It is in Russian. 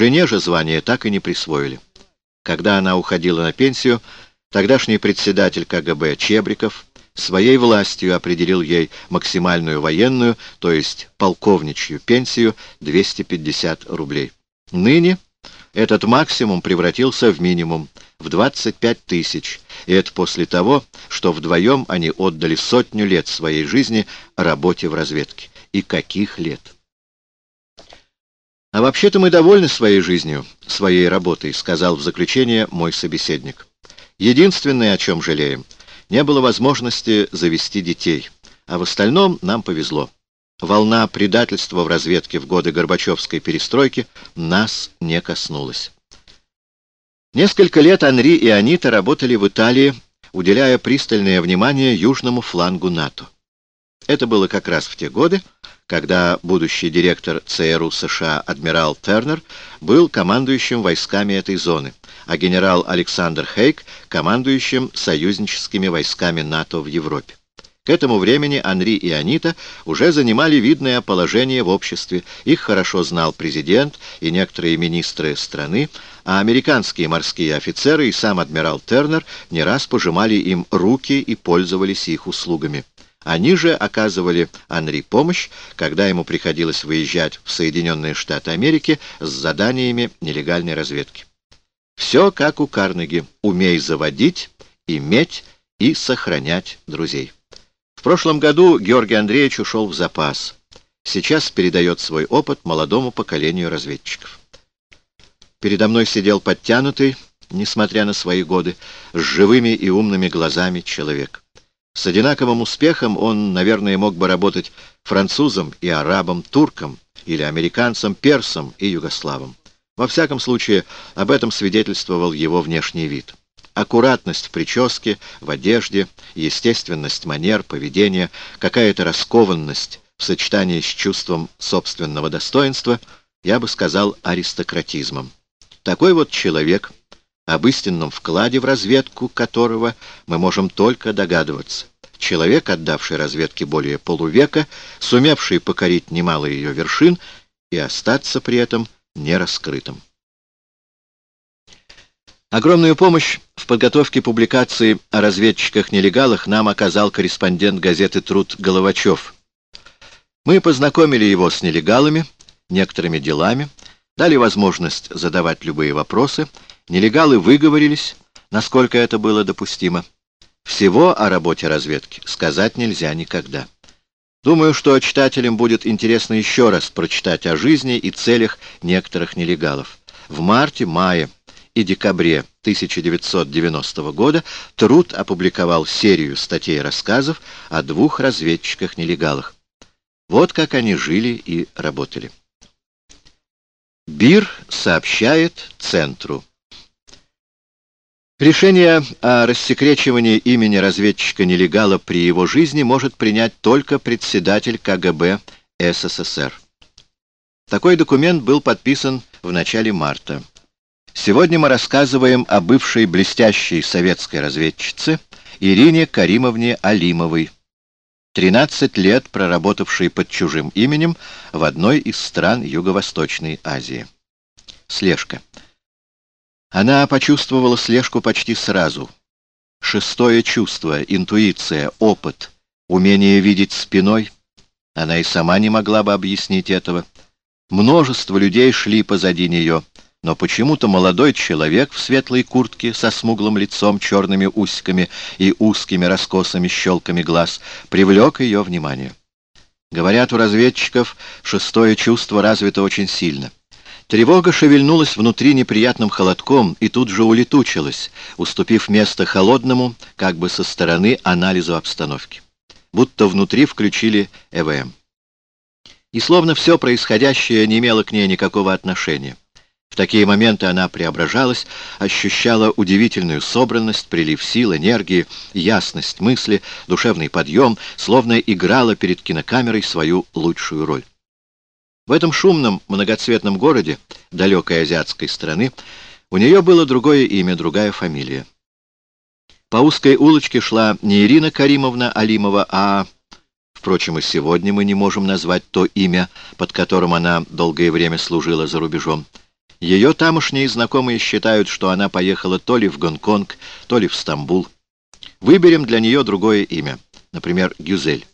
Жене же звание так и не присвоили. Когда она уходила на пенсию, тогдашний председатель КГБ Чебриков своей властью определил ей максимальную военную, то есть полковничью пенсию 250 рублей. Ныне этот максимум превратился в минимум, в 25 тысяч, и это после того, что вдвоем они отдали сотню лет своей жизни работе в разведке. И каких лет? «А вообще-то мы довольны своей жизнью, своей работой», — сказал в заключение мой собеседник. «Единственное, о чем жалеем, не было возможности завести детей, а в остальном нам повезло. Волна предательства в разведке в годы Горбачевской перестройки нас не коснулась». Несколько лет Анри и Анита работали в Италии, уделяя пристальное внимание южному флангу НАТО. Это было как раз в те годы, когда будущий директор ЦРУ США адмирал Тернер был командующим войсками этой зоны, а генерал Александр Хейк — командующим союзническими войсками НАТО в Европе. К этому времени Анри и Анита уже занимали видное положение в обществе, их хорошо знал президент и некоторые министры страны, а американские морские офицеры и сам адмирал Тернер не раз пожимали им руки и пользовались их услугами. Они же оказывали Анри помощь, когда ему приходилось выезжать в Соединенные Штаты Америки с заданиями нелегальной разведки. Все как у Карнеги. Умей заводить, иметь и сохранять друзей. В прошлом году Георгий Андреевич ушел в запас. Сейчас передает свой опыт молодому поколению разведчиков. Передо мной сидел подтянутый, несмотря на свои годы, с живыми и умными глазами человек. С одинаковым успехом он, наверное, мог бы работать французом и арабом, турком или американцем, персом и югославом. Во всяком случае, об этом свидетельствовал его внешний вид. Аккуратность в прическе, в одежде, естественность манер, поведения, какая-то раскованность в сочетании с чувством собственного достоинства, я бы сказал, аристократизмом. Такой вот человек, об истинном вкладе в разведку которого мы можем только догадываться. Человек, отдавший разведке более полувека, сумевший покорить немало ее вершин и остаться при этом нераскрытым. Огромную помощь в подготовке публикации о разведчиках-нелегалах нам оказал корреспондент газеты «Труд» Головачев. Мы познакомили его с нелегалами, некоторыми делами, дали возможность задавать любые вопросы, нелегалы выговорились, насколько это было допустимо. Всего о работе разведки сказать нельзя никогда. Думаю, что читателям будет интересно еще раз прочитать о жизни и целях некоторых нелегалов. В марте, мае и декабре 1990 года Труд опубликовал серию статей-рассказов о двух разведчиках-нелегалах. Вот как они жили и работали. БИР сообщает Центру. Решение о рассекречивании имени разведчика-нелегала при его жизни может принять только председатель КГБ СССР. Такой документ был подписан в начале марта. Сегодня мы рассказываем о бывшей блестящей советской разведчице Ирине Каримовне Алимовой, 13 лет проработавший под чужим именем в одной из стран Юго-Восточной Азии. Слежка. Она почувствовала слежку почти сразу. Шестое чувство, интуиция, опыт, умение видеть спиной. Она и сама не могла бы объяснить этого. Множество людей шли позади нее — но почему-то молодой человек в светлой куртке со смуглым лицом, черными усиками и узкими раскосыми щелками глаз привлек ее внимание. Говорят, у разведчиков шестое чувство развито очень сильно. Тревога шевельнулась внутри неприятным холодком и тут же улетучилась, уступив место холодному, как бы со стороны, анализу обстановки. Будто внутри включили ЭВМ. И словно все происходящее не имело к ней никакого отношения. В такие моменты она преображалась, ощущала удивительную собранность, прилив сил, энергии, ясность мысли, душевный подъем, словно играла перед кинокамерой свою лучшую роль. В этом шумном, многоцветном городе, далекой азиатской страны, у нее было другое имя, другая фамилия. По узкой улочке шла не Ирина Каримовна Алимова, а... Впрочем, и сегодня мы не можем назвать то имя, под которым она долгое время служила за рубежом. Ее тамошние знакомые считают, что она поехала то ли в Гонконг, то ли в Стамбул. Выберем для нее другое имя, например, Гюзель.